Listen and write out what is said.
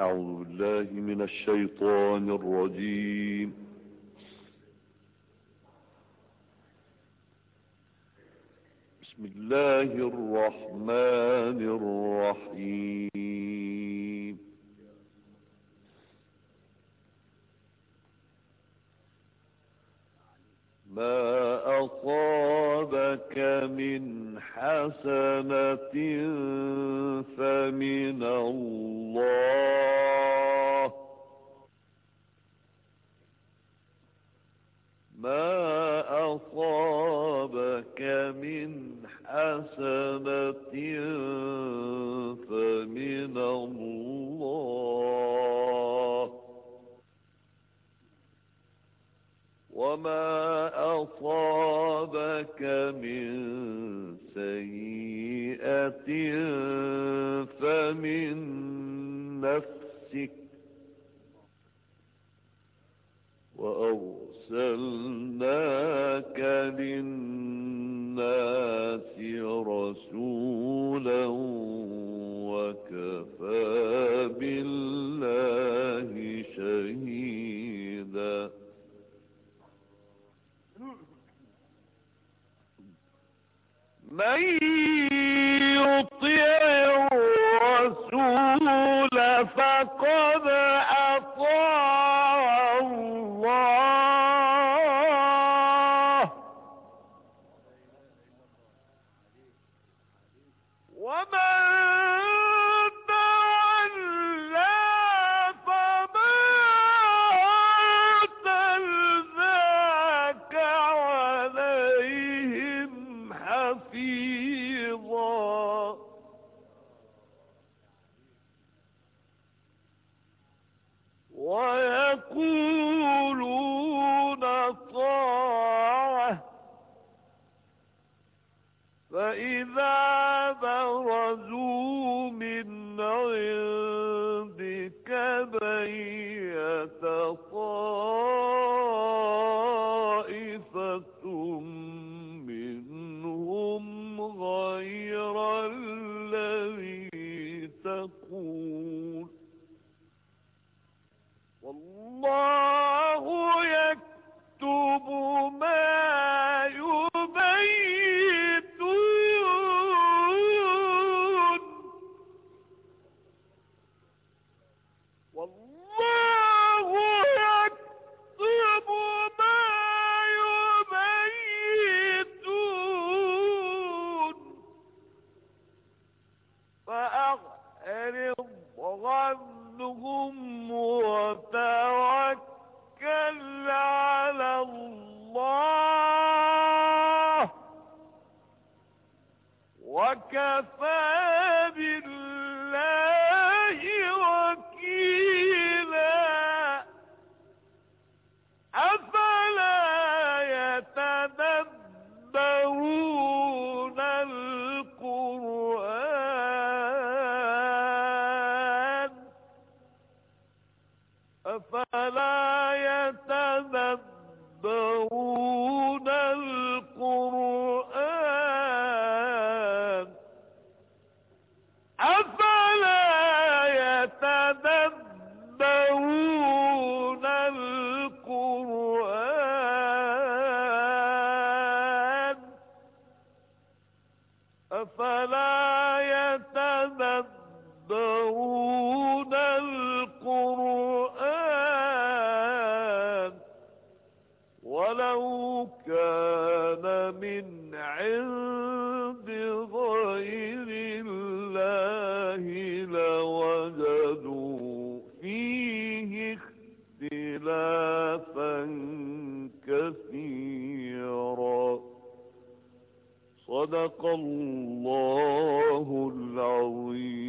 أعوذ بالله من الشيطان الرجيم. بسم الله الرحمن الرحيم. ما أصابك من حسنة فمن الله. ما أصابك من حسنة وما أصابك من سيئة فمن نفسك من يطيع الرسول فقد أطاع الله. ومن ويقولون طاعة فإذا برزوا من عندك بيت والله يكتب ما يبيتون والله يكتب ما يبيتون وكفى بالله وكيلا. أفلا يتدبرون القرآن؟ أفلا يتدبرون أفلا يتدبرون القرآن ولو كان من صدق الله العظيم.